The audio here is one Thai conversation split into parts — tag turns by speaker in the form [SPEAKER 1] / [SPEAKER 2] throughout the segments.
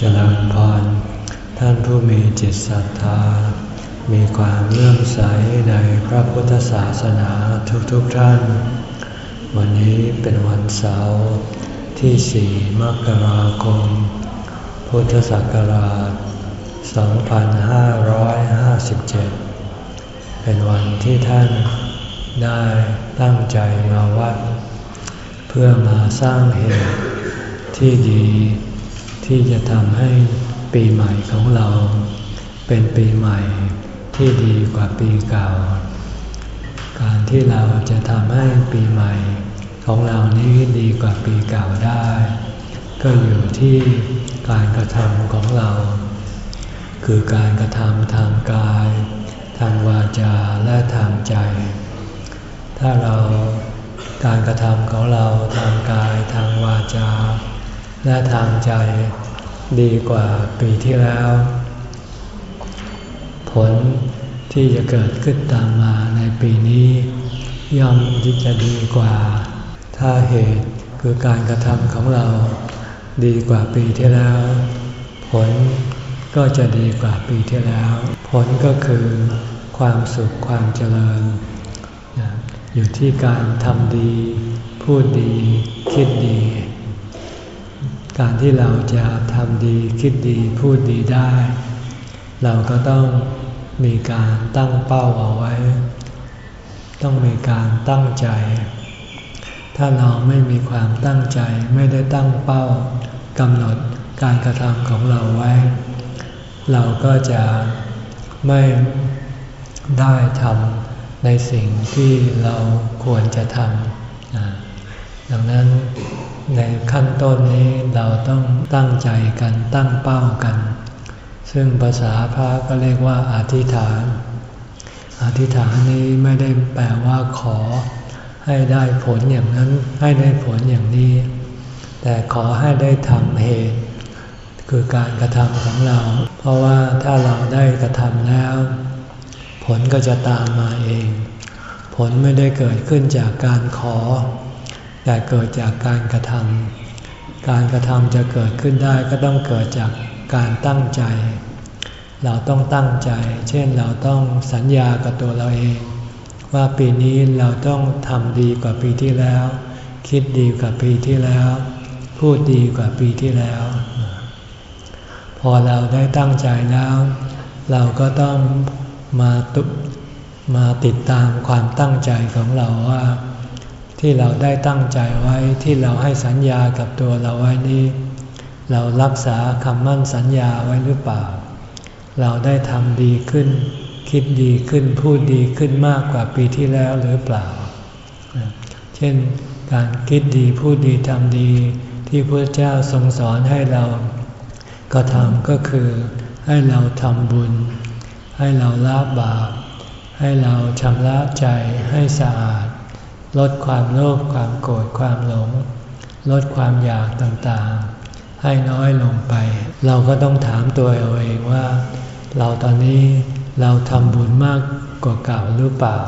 [SPEAKER 1] เจริญพร ท่านผู้มีจิตศรัทธา มีความเลื่อมใสในพระพุทธศาสนาทุกๆทท่าน วันนี้เป็นวันเสาร์ที่สี่มกราคม พุทธศักราช 2557 เป็นวันที่ท่านได้ตั้งใจมาวัด เพื่อมาสร้างเหตุที่ดี ที่จะทำให้ปีใหม่ของเรา เป็นปีใหม่ที่ดีกว่าปีเก่า การที่เราจะทำให้ปีใหม่ของเรานี้ดีกว่าปีเก่าได้ ก็อยู่ที่การกระทำของเรา คือการกระทำทางกาย ทางวาจาและทางใจ ถ้าเราการกระทำของเราทางกายทางวาจา และทางใจดีกว่าปีที่แล้ว ผลที่จะเกิดขึ้นตามมาในปีนี้ ย่อมที่จะดีกว่า ถ้าเหตุคือการกระทำของเราดีกว่าปีที่แล้ว ผลก็จะดีกว่าปีที่แล้ว ผลก็คือความสุขความเจริญ อยู่ที่การทำดี พูดดี คิดดี การที่เราจะทำดีคิดดีพูดดีได้ เราก็ต้องมีการตั้งเป้าเอาไว้ ต้องมีการตั้งใจ ถ้าเราไม่มีความตั้งใจไม่ได้ตั้งเป้ากำหนดการกระทำของเราไว้ เราก็จะไม่ได้ทำในสิ่งที่เราควรจะทำดังนั้น ในขั้นต้นนี้เราต้องตั้งใจกันตั้งเป้ากัน ซึ่งภาษาพระก็เรียกว่าอธิษฐาน อธิษฐานนี้ไม่ได้แปลว่าขอ ให้ได้ผลอย่างนั้นให้ได้ผลอย่างนี้ แต่ขอให้ได้ทำเหตุ คือการกระทำของเรา เพราะว่าถ้าเราได้กระทำแล้ว ผลก็จะตามมาเอง ผลไม่ได้เกิดขึ้นจากการขอ แต่เกิดจากการกระทำการกระทำจะเกิดขึ้นได้ก็ต้องเกิดจากการตั้งใจ เราต้องตั้งใจ เช่นเราต้องสัญญากับตัวเราเอง ว่าปีนี้เราต้องทำดีกว่าปีที่แล้ว คิดดีกว่าปีที่แล้ว พูดดีกว่าปีที่แล้ว พอเราได้ตั้งใจแล้ว เราก็ต้องมาตุมาติดตามความตั้งใจของเราว่า ที่เราได้ตั้งใจไว้ที่เราให้สัญญากับตัวเราไว้นี้ เรารักษาคำมั่นสัญญาไว้หรือเปล่า เราได้ทำดีขึ้น คิดดีขึ้นพูดดีขึ้นมากกว่าปีที่แล้วหรือเปล่า เช่นการคิดดีพูดดีทำดี ที่พระเจ้าทรงสอนให้เรา ก็ทำก็คือให้เราทำบุญ ให้เราละบาปให้เราชำระใจให้สะอาด ลดความโลภความโกรธความหลง ลดความอยากต่างๆ ให้น้อยลงไป เราก็ต้องถามตัวเราเองว่า เราตอนนี้เราทำบุญมากกว่าเก่าหรือเปล่า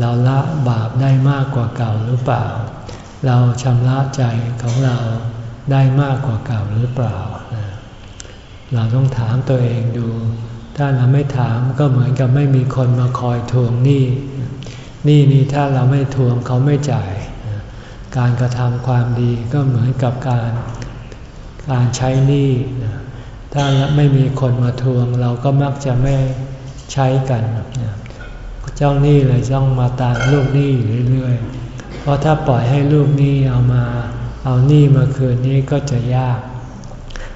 [SPEAKER 1] เราละบาปได้มากกว่าเก่าหรือเปล่า เราชำระใจของเราได้มากกว่าเก่าหรือเปล่า เราต้องถามตัวเองดู ถ้าเราไม่ถามก็เหมือนกับไม่มีคนมาคอยทวงหนี้ นี่นี่ถ้าเราไม่ทวงเขาไม่จ่าย การกระทำความดีก็เหมือนกับการการใช้หนี้ถ้าไม่มีคนมาทวงเราก็มักจะไม่ใช้กันเจ้าหนี้เลยต้องมาตามลูกหนี้เรื่อยๆ เพราะถ้าปล่อยให้ลูกหนี้เอามา เอาหนี้มาคืนนี้ก็จะยาก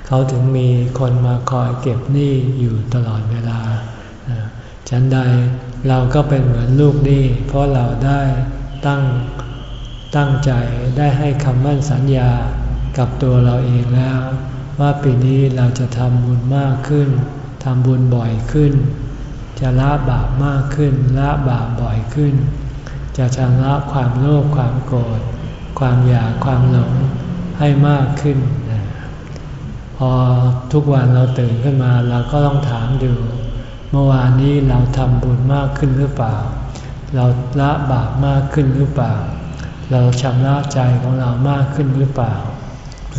[SPEAKER 1] เขาถึงมีคนมาคอยเก็บหนี้อยู่ตลอดเวลา ฉันใด เราก็เป็นเหมือนลูกหนี้เพราะเราได้ตั้งตั้งใจได้ให้คำมั่นสัญญากับตัวเราเองแล้ว ว่าปีนี้เราจะทำบุญมากขึ้นทำบุญบ่อยขึ้น จะละบาปมากขึ้นละบาปบ่อยขึ้น จะชำระความโลภความโกรธความอยากความหลงให้มากขึ้น พอทุกวันเราตื่นขึ้นมาเราก็ต้องถามดู เมื่อวานนี้เราทำบุญมากขึ้นหรือเปล่า เราละบาปมากขึ้นหรือเปล่า เราชำระใจของเรามากขึ้นหรือเปล่าถ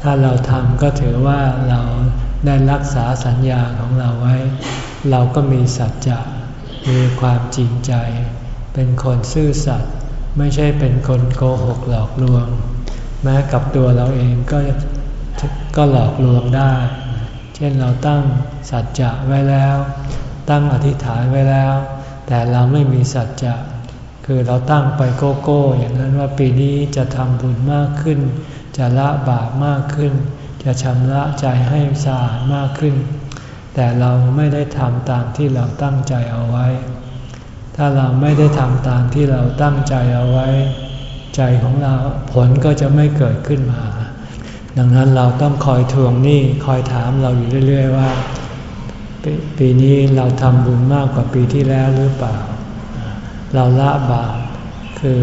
[SPEAKER 1] ถ้าเราทำก็ถือว่าเราได้รักษาสัญญาของเราไว้ เราก็มีสัจจะมีความจริงใจ เป็นคนซื่อสัตย์ไม่ใช่เป็นคนโกหกหลอกลวง แม้กับตัวเราเองก็ก็หลอกลวงได้ เช่นเราตั้งสัจจะไว้แล้ว ตั้งอธิษฐานไว้แล้ว แต่เราไม่มีสัจจะคือเราตั้งไปโกโก้ อย่างนั้นว่าปีนี้จะทำบุญมากขึ้น จะละบาปมากขึ้น จะชำระใจให้สะอาดมากขึ้น แต่เราไม่ได้ทำตามที่เราตั้งใจเอาไว้ ถ้าเราไม่ได้ทำตามที่เราตั้งใจเอาไว้ ใจของเราผลก็จะไม่เกิดขึ้นมา ดังนั้นเราต้องคอยทวงหนี้คอยถามเราอยู่เรื่อย ๆ ว่าปปีนี้เราทำบุญมากกว่าปีที่แล้วหรือเปล่า เราละบาปคือ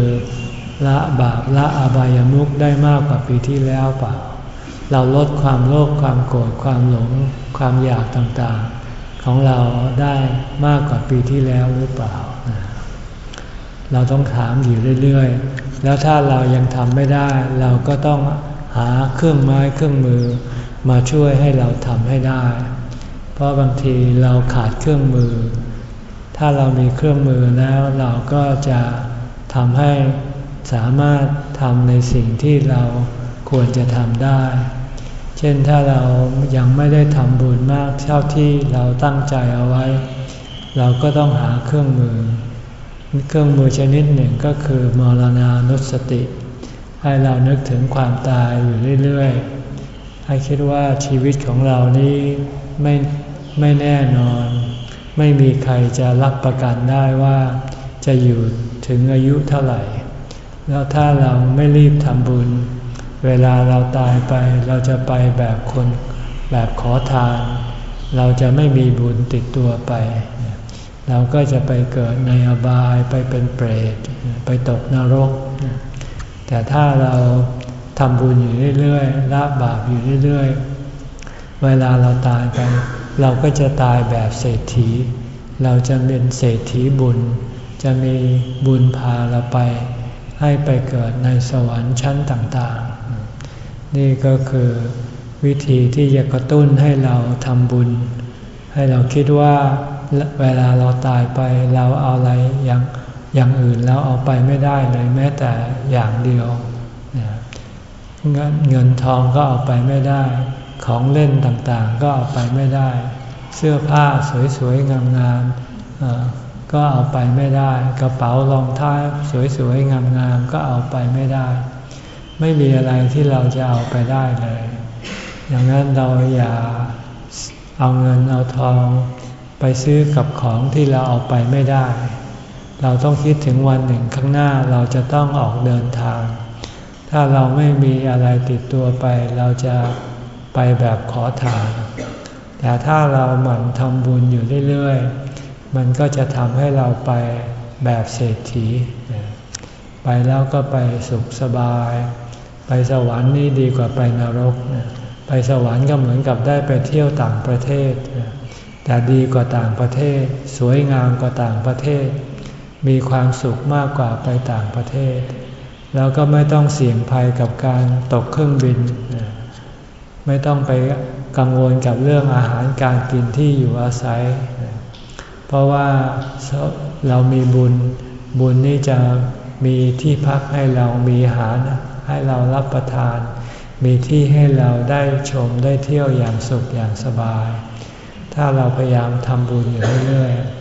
[SPEAKER 1] ละบาปละอบายามุกได้มากกว่าปีที่แล้วเปล่า เราลดความโลภความโกรธความหลงความอยากต่างๆ ของเราได้มากกว่าปีที่แล้วหรือเปล่า เราต้องถามอยู่เรื่อย ๆ แล้วถ้าเรายังทำไม่ได้ เราก็ต้อง หาเครื่องไม้เครื่องมือมาช่วยให้เราทำให้ได้ เพราะบางทีเราขาดเครื่องมือ ถ้าเรามีเครื่องมือแล้วเราก็จะทำให้สามารถทำในสิ่งที่เราควรจะทำได้ เช่นถ้าเรายังไม่ได้ทำบุญมากเท่าที่เราตั้งใจเอาไว้ เราก็ต้องหาเครื่องมือ เครื่องมือชนิดหนึ่งก็คือมรณานุสติ ให้เรานึกถึงความตายอยู่เรื่อยๆ ให้คิดว่าชีวิตของเรานี้ไม่ไม่แน่นอน ไม่มีใครจะรับประกันได้ว่า จะอยู่ถึงอายุเท่าไหร่ แล้วถ้าเราไม่รีบทำบุญ เวลาเราตายไปเราจะไปแบบคนแบบขอทาน เราจะไม่มีบุญติดตัวไป เราก็จะไปเกิดในอบายไปเป็นเปรต ไปตกนรก แต่ถ้าเราทำบุญอยู่เรื่อยๆละบาปอยู่เรื่อยๆ เวลาเราตายไป เราก็จะตายแบบเศรษฐี เราจะเป็นเศรษฐีบุญ จะมีบุญพาเราไป ให้ไปเกิดในสวรรค์ชั้นต่างๆ นี่ก็คือวิธีที่จะกระตุ้นให้เราทำบุญ ให้เราคิดว่าเวลาเราตายไปเราเอาอะไรอย่าง อย่างอื่นแล้วเอาไปไม่ได้เลยแม้แต่อย่างเดียว เงินทองก็เอาไปไม่ได้ ของเล่นต่างๆก็เอาไปไม่ได้ เสื้อผ้าสวยๆงามๆก็เอาไปไม่ได้ กระเป๋ารองเท้าสวยๆงามๆก็เอาไปไม่ได้ ไม่มีอะไรที่เราจะเอาไปได้เลย อย่างนั้นเราอย่าเอาเงินเอาทองไปซื้อกับของที่เราเอาไปไม่ได้ เราต้องคิดถึงวันหนึ่งข้างหน้าเราจะต้องออกเดินทาง ถ้าเราไม่มีอะไรติดตัวไป เราจะไปแบบขอทาน แต่ถ้าเราหมั่นทำบุญอยู่เรื่อยๆ มันก็จะทำให้เราไปแบบเศรษฐี ไปแล้วก็ไปสุขสบาย ไปสวรรค์นี่ดีกว่าไปนรก ไปสวรรค์ก็เหมือนกับได้ไปเที่ยวต่างประเทศ แต่ดีกว่าต่างประเทศ สวยงามกว่าต่างประเทศ มีความสุขมากกว่าไปต่างประเทศ แล้วก็ไม่ต้องเสี่ยงภัยกับการตกเครื่องบิน ไม่ต้องไปกังวลกับเรื่องอาหารการกินที่อยู่อาศัย เพราะว่าเรามีบุญ บุญนี่จะมีที่พักให้เรามีอาหารให้เรารับประทาน มีที่ให้เราได้ชมได้เที่ยวอย่างสุขอย่างสบาย ถ้าเราพยายามทำบุญอยู่เรื่อยๆ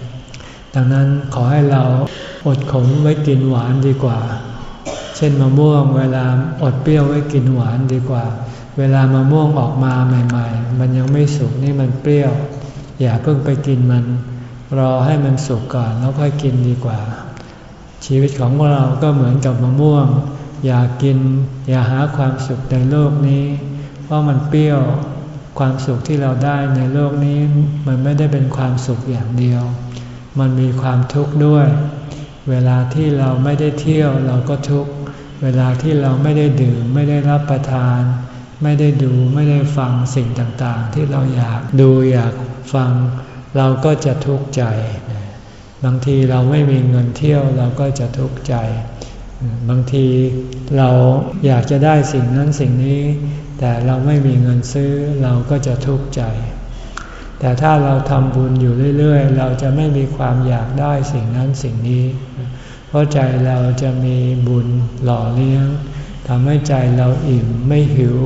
[SPEAKER 1] ดังนั้นขอให้เราอดขมไว้กินหวานดีกว่า เช่นมะม่วงเวลาอดเปรี้ยวไว้กินหวานดีกว่า เวลามะม่วงออกมาใหม่ ๆ มันยังไม่สุกนี่มันเปรี้ยว อย่าเพิ่งไปกินมัน รอให้มันสุกก่อนแล้วค่อยกินดีกว่า ชีวิตของเราก็เหมือนกับมะม่วง อย่ากิน อย่าหาความสุขในโลกนี้ เพราะมันเปรี้ยวความสุขที่เราได้ในโลกนี้ มันไม่ได้เป็นความสุขอย่างเดียว มันมีความทุกข์ด้วย เวลาที่เราไม่ได้เที่ยวเราก็ทุกข์ เวลาที่เราไม่ได้ดื่มไม่ได้รับประทาน ไม่ได้ดูไม่ได้ฟังสิ่งต่างๆ ที่เราอยากดูอยากฟัง เราก็จะทุกข์ใจ บางทีเราไม่มีเงินเที่ยวเราก็จะทุกข์ใจ บางทีเราอยากจะได้สิ่งนั้นสิ่งนี้ แต่เราไม่มีเงินซื้อเราก็จะทุกข์ใจ แต่ถ้าเราทำบุญอยู่เรื่อยๆ เราจะไม่มีความอยากได้สิ่งนั้นสิ่งนี้ เพราะใจเราจะมีบุญหล่อเลี้ยงทำให้ใจเราอิ่มไม่หิว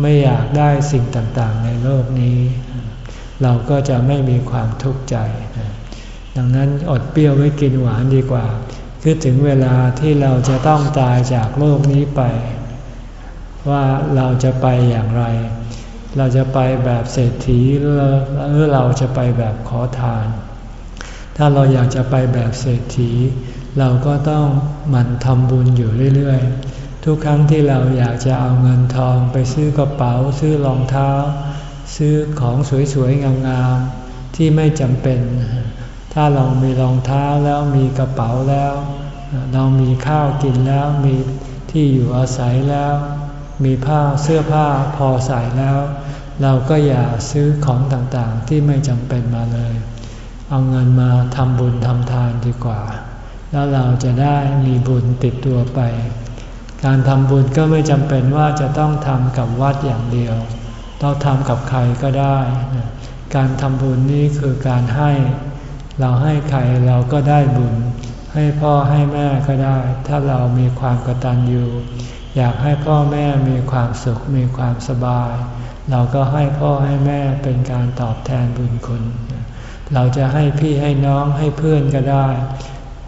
[SPEAKER 1] ไม่อยากได้สิ่งต่างๆ ในโลกนี้ เราก็จะไม่มีความทุกข์ใจ ดังนั้นอดเปรี้ยวไว้กินหวานดีกว่า คือถึงเวลาที่เราจะต้องตายจากโลกนี้ไป ว่าเราจะไปอย่างไร เราจะไปแบบเศรษฐีหรือเราจะไปแบบขอทาน ถ้าเราอยากจะไปแบบเศรษฐี เราก็ต้องหมั่นทำบุญอยู่เรื่อยๆ ทุกครั้งที่เราอยากจะเอาเงินทองไปซื้อกระเป๋า ซื้อรองเท้า ซื้อของสวยๆ งามๆ ที่ไม่จำเป็น ถ้าเรามีรองเท้าแล้วมีกระเป๋าแล้ว เรามีข้าวกินแล้วมีที่อยู่อาศัยแล้ว มีผ้าเสื้อผ้าพอใส่แล้ว เราก็อย่าซื้อของต่างๆที่ไม่จำเป็นมาเลย เอาเงินมาทำบุญทำทานดีกว่า แล้วเราจะได้มีบุญติดตัวไป การทำบุญก็ไม่จำเป็นว่าจะต้องทำกับวัดอย่างเดียวต้องทำกับใครก็ได้ การทำบุญนี้คือการให้ เราให้ใครเราก็ได้บุญ ให้พ่อให้แม่ก็ได้ ถ้าเรามีความกตัญญูอยากให้พ่อแม่มีความสุขมีความสบาย เราก็ให้พ่อให้แม่เป็นการตอบแทนบุญคุณ เราจะให้พี่ให้น้องให้เพื่อนก็ได้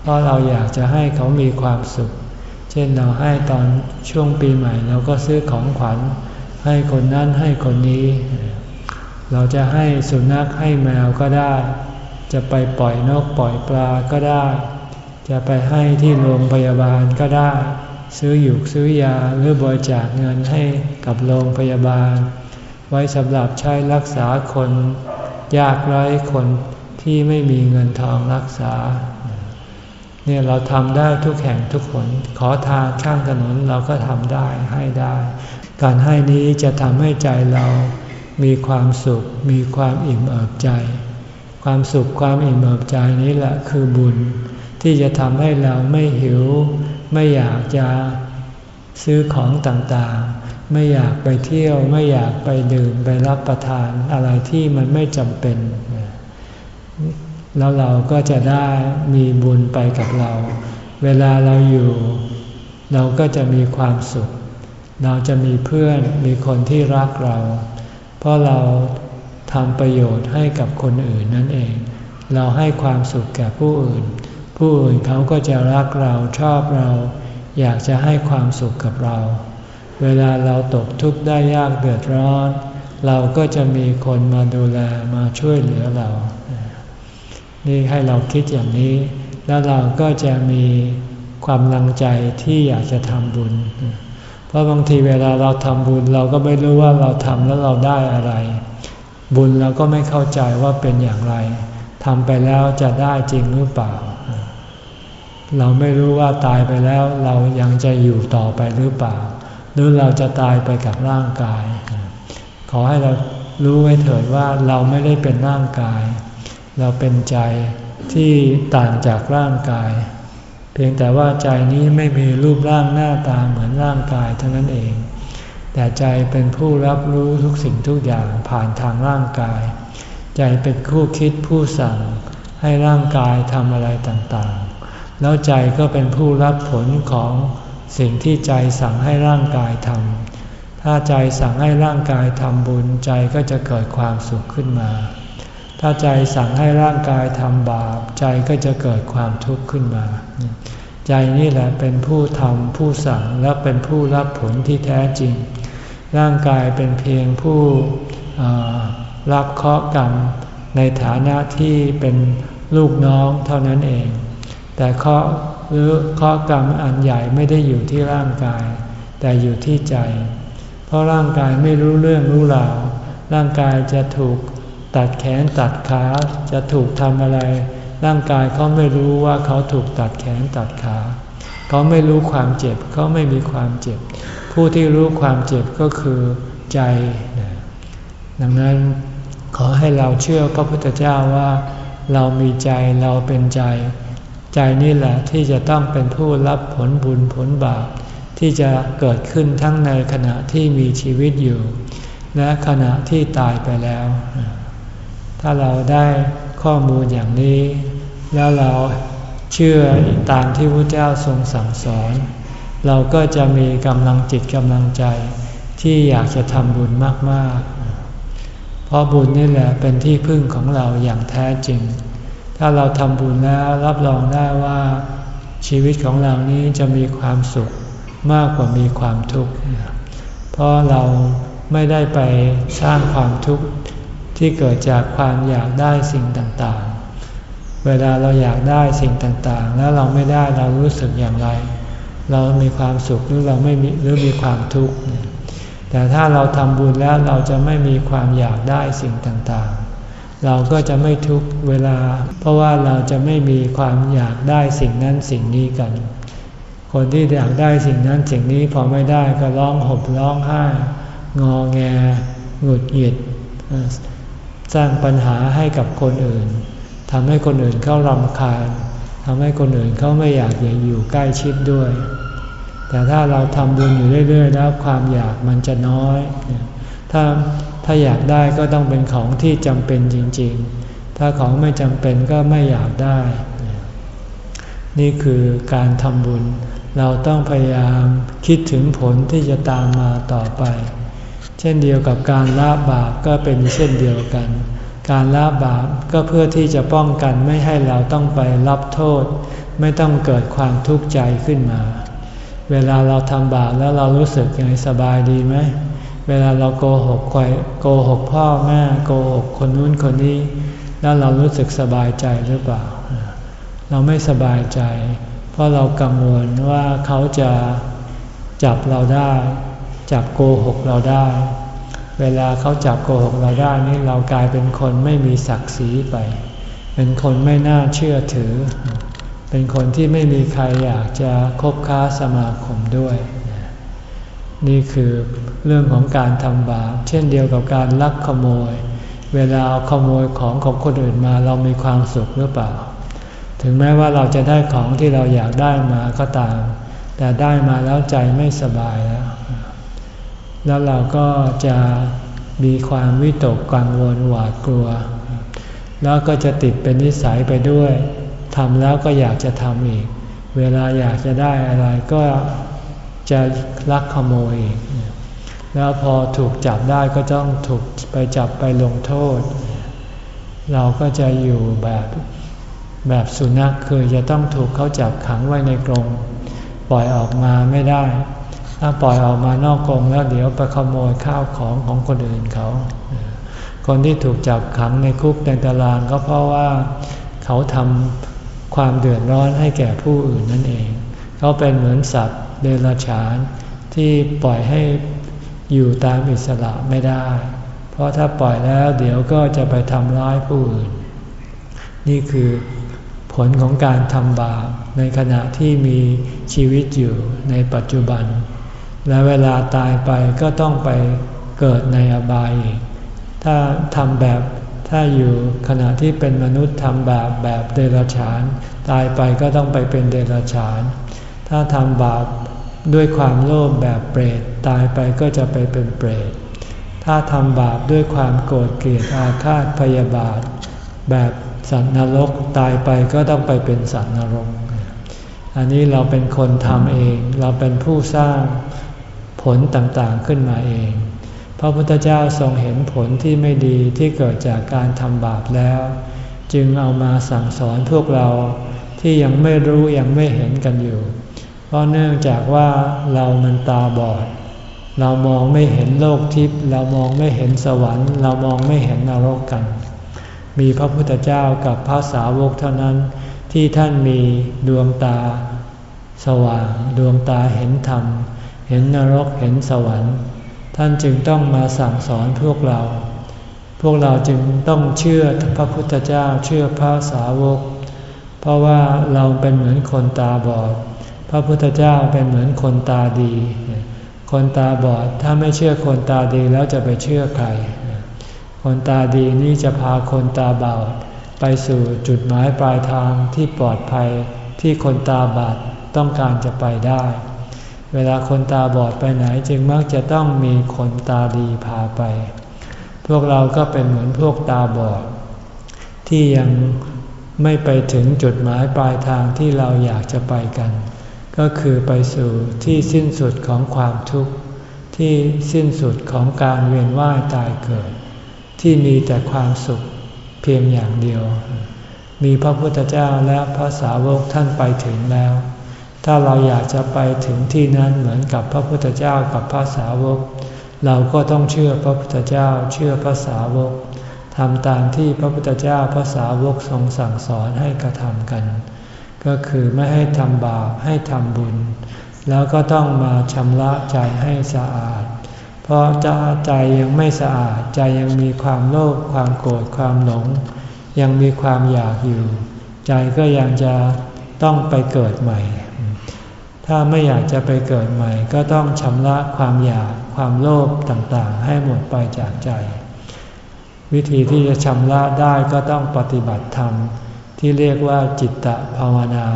[SPEAKER 1] เพราะเราอยากจะให้เขามีความสุข เช่นเราให้ตอนช่วงปีใหม่เราก็ซื้อของขวัญ ให้คนนั้นให้คนนี้ เราจะให้สุนัขให้แมวก็ได้ จะไปปล่อยนกปล่อยปลาก็ได้ จะไปให้ที่โรงพยาบาลก็ได้ ซื้อหยุกซื้อยาหรือบริจาคเงินให้กับโรงพยาบาล ไว้สำหรับใช้รักษาคน ยากไร้คนที่ไม่มีเงินทองรักษา เนี่ยเราทำได้ทุกแห่งทุกคน ขอทานข้างถนนเราก็ทำได้ให้ได้ การให้นี้จะทำให้ใจเรามีความสุข มีความอิ่มเอิบใจ ความสุขความอิ่มเอิบใจนี้แหละคือบุญ ที่จะทำให้เราไม่หิว ไม่อยากจะซื้อของต่าง ไม่อยากไปเที่ยวไม่อยากไปดื่มไปรับประทานอะไรที่มันไม่จำเป็น แล้วเราก็จะได้มีบุญไปกับเรา เวลาเราอยู่ เราก็จะมีความสุข เราจะมีเพื่อนมีคนที่รักเรา เพราะเราทำประโยชน์ให้กับคนอื่นนั่นเอง เราให้ความสุขแก่ผู้อื่น ผู้อื่นเขาก็จะรักเราชอบเรา อยากจะให้ความสุขกับเรา เวลาเราตกทุกข์ได้ยากเดือดร้อน เราก็จะมีคนมาดูแลมาช่วยเหลือเรา นี่ให้เราคิดอย่างนี้ แล้วเราก็จะมีความลังใจที่อยากจะทำบุญ เพราะบางทีเวลาเราทำบุญเราก็ไม่รู้ว่าเราทำแล้วเราได้อะไร บุญเราก็ไม่เข้าใจว่าเป็นอย่างไรทำไปแล้วจะได้จริงหรือเปล่า เราไม่รู้ว่าตายไปแล้วเรายังจะอยู่ต่อไปหรือเปล่า หรือเราจะตายไปกับร่างกาย ขอให้เรารู้ไว้เถิดว่าเราไม่ได้เป็นร่างกาย เราเป็นใจที่ต่างจากร่างกาย เพียงแต่ว่าใจนี้ไม่มีรูปร่างหน้าตาเหมือนร่างกายเท่านั้นเอง แต่ใจเป็นผู้รับรู้ทุกสิ่งทุกอย่างผ่านทางร่างกาย ใจเป็นผู้คิดผู้สั่งให้ร่างกายทำอะไรต่างๆ แล้วใจก็เป็นผู้รับผลของ สิ่งที่ใจสั่งให้ร่างกายทำถ้าใจสั่งให้ร่างกายทำบุญใจก็จะเกิดความสุขขึ้นมา ถ้าใจสั่งให้ร่างกายทำบาป ใจก็จะเกิดความทุกข์ขึ้นมา ใจนี่แหละเป็นผู้ทำผู้สั่งและเป็นผู้รับผลที่แท้จริง ร่างกายเป็นเพียงผู้รับเคราะห์กรรมในฐานะที่เป็นลูกน้องเท่านั้นเอง แต่เคราะห์ หรือเคราะกรรมอันใหญ่ไม่ได้อยู่ที่ร่างกาย แต่อยู่ที่ใจ เพราะร่างกายไม่รู้เรื่องรู้ราวร่างกายจะถูกตัดแขนตัดขาจะถูกทำอะไร ร่างกายเขาไม่รู้ว่าเขาถูกตัดแขนตัดขา เขาไม่รู้ความเจ็บเขาไม่มีความเจ็บ ผู้ที่รู้ความเจ็บก็คือใจ ดังนั้นขอให้เราเชื่อพระพุทธเจ้าว่า เรามีใจเราเป็นใจ ใจนี่แหละที่จะต้องเป็นผู้รับผลบุญผลบาปที่จะเกิดขึ้นทั้งในขณะที่มีชีวิตอยู่ และขณะที่ตายไปแล้ว ถ้าเราได้ข้อมูลอย่างนี้ แล้วเราเชื่อตามที่พระเจ้าทรงสั่งสอน เราก็จะมีกำลังจิตกำลังใจ ที่อยากจะทำบุญมากๆ เพราะบุญนี่แหละเป็นที่พึ่งของเราอย่างแท้จริง ถ้าเราทำบุญแล้วรับรองได้ว่า ชีวิตของเรานี้จะมีความสุขมากกว่ามีความทุกข์เพราะเราไม่ได้ไปสร้างความทุกข์ที่เกิดจากความอยากได้สิ่งต่างๆ เวลาเราอยากได้สิ่งต่างๆ แล้วเราไม่ได้เรารู้สึกอย่างไร เรามีความสุขหรือเราไม่มีหรือมีความทุกข์แต่ถ้าเราทำบุญแล้วเราจะไม่มีความอยากได้สิ่งต่างๆ เราก็จะไม่ทุกเวลา เพราะว่าเราจะไม่มีความอยากได้สิ่งนั้นสิ่งนี้กัน คนที่อยากได้สิ่งนั้นสิ่งนี้พอไม่ได้ก็ร้องห่มร้องไห้งอแงหงุดหงิดสร้างปัญหาให้กับคนอื่นทำให้คนอื่นเขารำคาญทำให้คนอื่นเขาไม่อยากอยู่ใกล้ชิดด้วย แต่ถ้าเราทำบุญอยู่เรื่อยๆแล้วความอยากมันจะน้อย ถ้า ถ้าอยากได้ก็ต้องเป็นของที่จำเป็นจริงๆ ถ้าของไม่จำเป็นก็ไม่อยากได้ นี่คือการทำบุญ เราต้องพยายามคิดถึงผลที่จะตามมาต่อไป เช่นเดียวกับการละบาปก็เป็นเช่นเดียวกัน การละบาปก็เพื่อที่จะป้องกันไม่ให้เราต้องไปรับโทษ ไม่ต้องเกิดความทุกข์ใจขึ้นมา เวลาเราทำบาปแล้วเรารู้สึกยังไงสบายดีไหม เวลาเราโกหกใครโกหกพ่อแม่โกหกคนนู้นคนนี้ แล้วเรารู้สึกสบายใจหรือเปล่า เราไม่สบายใจ เพราะเรากังวลว่าเขาจะจับเราได้ จับโกหกเราได้ เวลาเขาจับโกหกเราได้นี่เรากลายเป็นคนไม่มีศักดิ์ศรีไป เป็นคนไม่น่าเชื่อถือ เป็นคนที่ไม่มีใครอยากจะคบค้าสมาคมด้วย นี่คือ เรื่องของการทำบาปเช่นเดียวกับการลักขโมย เวลาเอาขโมยของของคนอื่นมาเรามีความสุขหรือเปล่า ถึงแม้ว่าเราจะได้ของที่เราอยากได้มาก็ตาม แต่ได้มาแล้วใจไม่สบายแล้ว แล้วเราก็จะมีความวิตกกังวลหวาดกลัว แล้วก็จะติดเป็นนิสัยไปด้วยทำแล้วก็อยากจะทำอีก เวลาอยากจะได้อะไรก็จะลักขโมยอีก แล้วพอถูกจับได้ก็ต้องถูกไปจับไปลงโทษ เราก็จะอยู่แบบแบบสุนัขคือจะต้องถูกเขาจับขังไว้ในกรงปล่อยออกมาไม่ได้ ถ้าปล่อยออกมานอกกรงแล้วเดี๋ยวไปขโมยข้าวของของคนอื่นเขา คนที่ถูกจับขังในคุกในตารางก็เพราะว่าเขาทำความเดือดร้อนให้แก่ผู้อื่นนั่นเอง เขาเป็นเหมือนสัตว์เดรัจฉานที่ปล่อยให้ อยู่ตามอิสระไม่ได้ เพราะถ้าปล่อยแล้วเดี๋ยวก็จะไปทำร้ายผู้อื่น นี่คือผลของการทำบาปในขณะที่มีชีวิตอยู่ในปัจจุบัน และเวลาตายไปก็ต้องไปเกิดในอบายอีกถ้าทำแบบถ้าอยู่ขณะที่เป็นมนุษย์ทำแบบแบบเดรัจฉาน ตายไปก็ต้องไปเป็นเดรัจฉาน ถ้าทำบาปด้วยความโลภแบบเปรต ตายไปก็จะไปเป็นเปรต ถ้าทำบาปด้วยความโกรธเกลียดอาฆาตพยาบาท แบบสัตว์นรกตายไปก็ต้องไปเป็นสัตว์นรก อันนี้เราเป็นคนทำเอง เราเป็นผู้สร้างผลต่างๆขึ้นมาเอง พระพุทธเจ้าทรงเห็นผลที่ไม่ดีที่เกิดจากการทำบาปแล้ว จึงเอามาสั่งสอนพวกเราที่ยังไม่รู้ยังไม่เห็นกันอยู่ เพราะเนื่องจากว่าเรามันตาบอด เรามองไม่เห็นโลกทิพย์เรามองไม่เห็นสวรรค์ เรามองไม่เห็นนรกกัน มีพระพุทธเจ้ากับพระสาวกเท่านั้น ที่ท่านมีดวงตา สว่างดวงตาเห็นธรรม เห็นนรกเห็นสวรรค์ ท่านจึงต้องมาสั่งสอนพวกเรา พวกเราจึงต้องเชื่อพระพุทธเจ้าเชื่อพระสาวก เพราะว่าเราเป็นเหมือนคนตาบอด พระพุทธเจ้าเป็นเหมือนคนตาดี คนตาบอดถ้าไม่เชื่อคนตาดีแล้วจะไปเชื่อใคร คนตาดีนี่จะพาคนตาบอดไปสู่จุดหมายปลายทางที่ปลอดภัยที่คนตาบอดต้องการจะไปได้ เวลาคนตาบอดไปไหนจึงมักจะต้องมีคนตาดีพาไป พวกเราก็เป็นเหมือนพวกตาบอด ที่ยังไม่ไปถึงจุดหมายปลายทางที่เราอยากจะไปกัน ก็คือไปสู่ที่สิ้นสุดของความทุกข์ ที่สิ้นสุดของการเวียนว่ายตายเกิด ที่มีแต่ความสุขเพียงอย่างเดียว มีพระพุทธเจ้าและพระสาวกท่านไปถึงแล้ว ถ้าเราอยากจะไปถึงที่นั้นเหมือนกับพระพุทธเจ้ากับพระสาวก เราก็ต้องเชื่อพระพุทธเจ้าเชื่อพระสาวกทำตามที่พระพุทธเจ้าพระสาวกทรงสั่งสอนให้กระทำกัน ก็คือไม่ให้ทำบาปให้ทำบุญ แล้วก็ต้องมาชำระใจให้สะอาด เพราะใจยังไม่สะอาดใจยังมีความโลภความโกรธความหลง ยังมีความอยากอยู่ ใจก็ยังจะต้องไปเกิดใหม่ ถ้าไม่อยากจะไปเกิดใหม่ ก็ต้องชำระความอยากความโลภต่างๆ ให้หมดไปจากใจ วิธีที่จะชำระได้ก็ต้องปฏิบัติธรรม ที่เรียกว่าจิตตภาวนา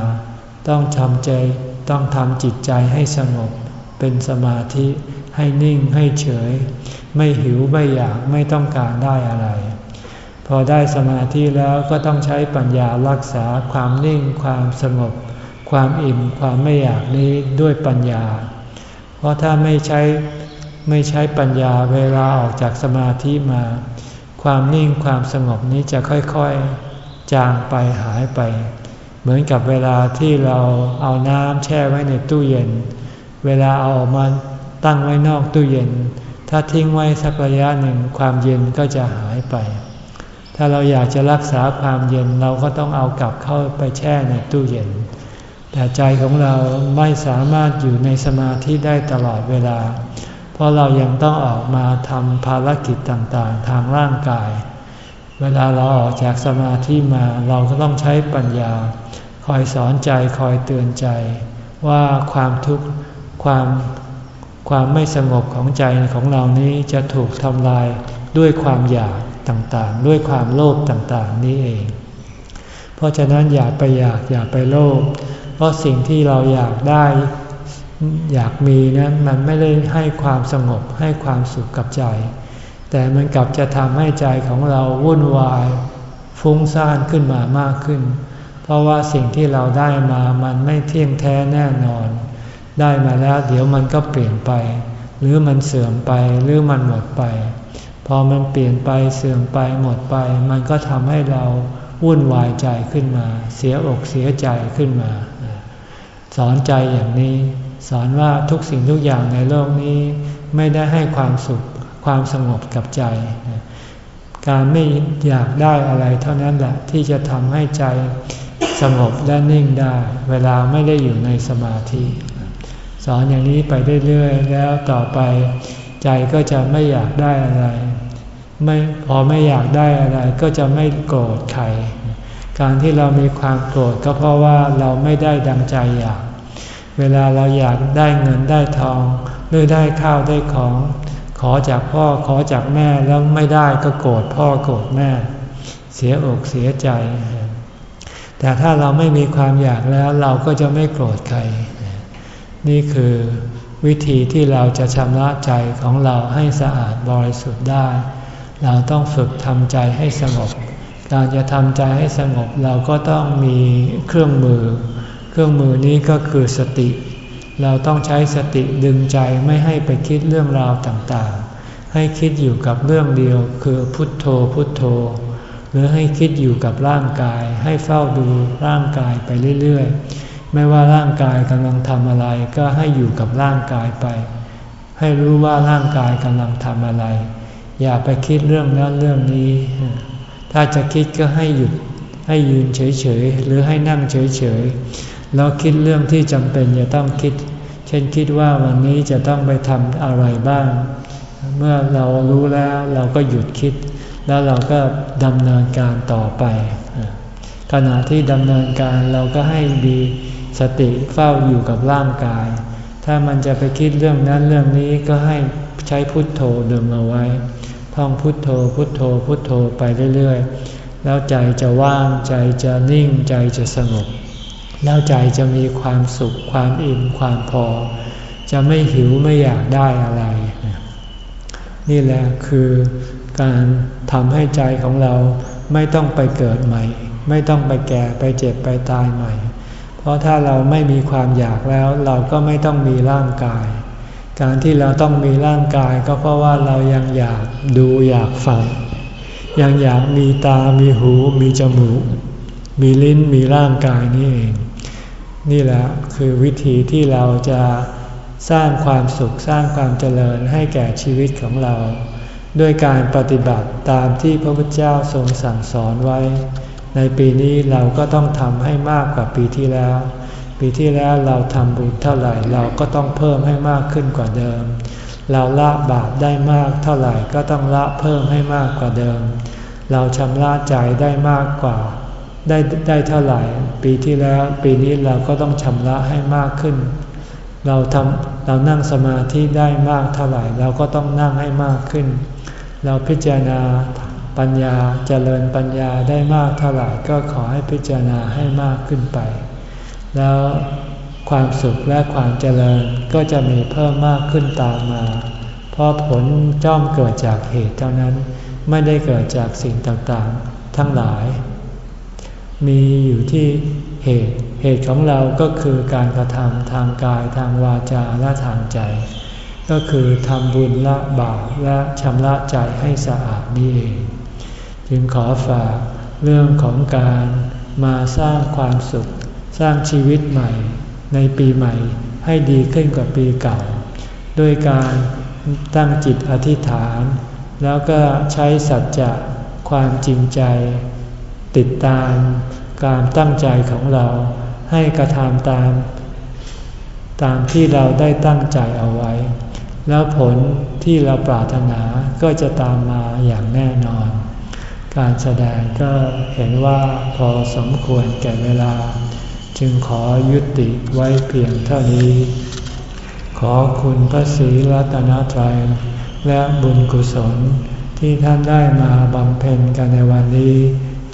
[SPEAKER 1] ต้องทำใจต้องทำจิตใจให้สงบ เป็นสมาธิให้นิ่งให้เฉย ไม่หิวไม่อยากไม่ต้องการได้อะไร พอได้สมาธิแล้วก็ต้องใช้ปัญญารักษาความนิ่งความสงบ ความอิ่มความไม่อยากนี้ด้วยปัญญา เพราะถ้าไม่ใช้ไม่ใช้ปัญญาเวลาออกจากสมาธิมา ความนิ่งความสงบนี้จะค่อยๆ จางไปหายไป เหมือนกับเวลาที่เราเอาน้ำแช่ไว้ในตู้เย็น เวลาเอามาตั้งไว้นอกตู้เย็น ถ้าทิ้งไว้สักระยะหนึ่งความเย็นก็จะหายไป ถ้าเราอยากจะรักษาความเย็นเราก็ต้องเอากลับเข้าไปแช่ในตู้เย็น แต่ใจของเราไม่สามารถอยู่ในสมาธิได้ตลอดเวลา เพราะเรายังต้องออกมาทำภารกิจต่างๆ ทางร่างกาย เวลาเราออกจากสมาธิมาเราก็ต้องใช้ปัญญา คอยสอนใจคอยเตือนใจ ว่าความทุกข์ความความไม่สงบของใจของเรานี้จะถูกทำลายด้วยความอยากต่างๆ ด้วยความโลภต่างๆ นี้เอง เพราะฉะนั้นอย่าไปอยากอย่าไปโลภเพราะสิ่งที่เราอยากได้ อยากมีนั้นมันไม่ได้ให้ความสงบให้ความสุขกับใจ แต่มันกลับจะทำให้ใจของเราวุ่นวาย ฟุ้งซ่านขึ้นมามากขึ้น เพราะว่าสิ่งที่เราได้มามันไม่เที่ยงแท้แน่นอน ได้มาแล้วเดี๋ยวมันก็เปลี่ยนไป หรือมันเสื่อมไปหรือมันหมดไป พอมันเปลี่ยนไปเสื่อมไปหมดไป มันก็ทำให้เราวุ่นวายใจขึ้นมา เสียอกเสียใจขึ้นมา สอนใจอย่างนี้ สอนว่าทุกสิ่งทุกอย่างในโลกนี้ ไม่ได้ให้ความสุข ความสงบกับใจ การไม่อยากได้อะไรเท่านั้นแหละที่จะทำให้ใจสงบและนิ่งได้ เวลาไม่ได้อยู่ในสมาธิ สอนอย่างนี้ไปเรื่อยๆแล้วต่อไป ใจก็จะไม่อยากได้อะไร ไม่พอไม่อยากได้อะไรก็จะไม่โกรธใครการที่เรามีความโกรธก็เพราะว่าเราไม่ได้ดังใจอยาก เวลาเราอยากได้เงินได้ทอง หรือได้ข้าวได้ของ ขอจากพ่อขอจากแม่แล้วไม่ได้ก็โกรธพ่อโกรธแม่ เสียอกเสียใจ แต่ถ้าเราไม่มีความอยากแล้วเราก็จะไม่โกรธใคร นี่คือวิธีที่เราจะชำระใจของเราให้สะอาดบริสุทธิ์ได้ เราต้องฝึกทำใจให้สงบ การจะทำใจให้สงบเราก็ต้องมีเครื่องมือ เครื่องมือนี้ก็คือสติ เราต้องใช้สติดึงใจไม่ให้ไปคิดเรื่องราวต่างๆ ให้คิดอยู่กับเรื่องเดียวคือพุทโธพุทโธ หรือให้คิดอยู่กับร่างกาย ให้เฝ้าดูร่างกายไปเรื่อยๆ ไม่ว่าร่างกายกำลังทำอะไรก็ให้อยู่กับร่างกายไป ให้รู้ว่าร่างกายกำลังทำอะไร อย่าไปคิดเรื่องนั้นเรื่องนี้ ถ้าจะคิดก็ให้หยุดให้ยืนเฉยๆ หรือให้นั่งเฉยๆ แล้วคิดเรื่องที่จำเป็นจะต้องคิด เช่นคิดว่าวันนี้จะต้องไปทำอะไรบ้าง เมื่อเรารู้แล้วเราก็หยุดคิด แล้วเราก็ดำเนินการต่อไป ขณะที่ดำเนินการเราก็ให้ดีสติเฝ้าอยู่กับร่างกาย ถ้ามันจะไปคิดเรื่องนั้นเรื่องนี้ก็ให้ใช้พุทโธดึงเอาไว้ ท่องพุทโธพุทโธพุทโธไปเรื่อยๆ แล้วใจจะว่างใจจะนิ่งใจจะสงบ แล้วใจจะมีความสุขความอิ่มความพอ จะไม่หิวไม่อยากได้อะไร นี่แหละคือการทำให้ใจของเราไม่ต้องไปเกิดใหม่ ไม่ต้องไปแก่ไปเจ็บไปตายใหม่ เพราะถ้าเราไม่มีความอยากแล้วเราก็ไม่ต้องมีร่างกาย การที่เราต้องมีร่างกายก็เพราะว่าเรายังอยากดูอยากฟังยังอยากมีตา มีหู มีจมูก มีลิ้นมีร่างกายนี่เอง นี่แหละคือวิธีที่เราจะสร้างความสุขสร้างความเจริญให้แก่ชีวิตของเรา ด้วยการปฏิบัติตามที่พระพุทธเจ้าทรงสั่งสอนไว้ ในปีนี้เราก็ต้องทำให้มากกว่าปีที่แล้ว ปีที่แล้วเราทำบุญเท่าไหร่เราก็ต้องเพิ่มให้มากขึ้นกว่าเดิม เราละบาปได้มากเท่าไหร่ก็ต้องละเพิ่มให้มากกว่าเดิม เราชำระใจได้มากกว่า ได้ได้เท่าไหร่ ปีที่แล้วปีนี้เราก็ต้องชำระให้มากขึ้น เราทำเรานั่งสมาธิได้มากเท่าไหร่ เราก็ต้องนั่งให้มากขึ้น เราพิจารณาปัญญาเจริญปัญญาได้มากเท่าไหร่ก็ขอให้พิจารณาให้มากขึ้นไป แล้วความสุขและความเจริญก็จะมีเพิ่มมากขึ้นตามมา เพราะผลจ้อมเกิดจากเหตุเท่านั้น ไม่ได้เกิดจากสิ่งต่างๆ ทั้งหลาย มีอยู่ที่เหตุ เหตุของเราก็คือการกระทำทางกายทางวาจาและทางใจ ก็คือทำบุญละบาปและชำระใจให้สะอาดนี่เอง จึงขอฝากเรื่องของการมาสร้างความสุข สร้างชีวิตใหม่ ในปีใหม่ให้ดีขึ้นกว่าปีเก่า ด้วยการตั้งจิตอธิษฐาน แล้วก็ใช้สัจจะความจริงใจ ติดตามการตั้งใจของเราให้กระทำตาม ตามที่เราได้ตั้งใจเอาไว้ แล้วผลที่เราปรารถนาก็จะตามมาอย่างแน่นอน การแสดงก็เห็นว่าพอสมควรแก่เวลา จึงขอยุติไว้เพียงเท่านี้ ขอคุณพระศรีรัตนตรัยและบุญกุศลที่ท่านได้มาบำเพ็ญกันในวันนี้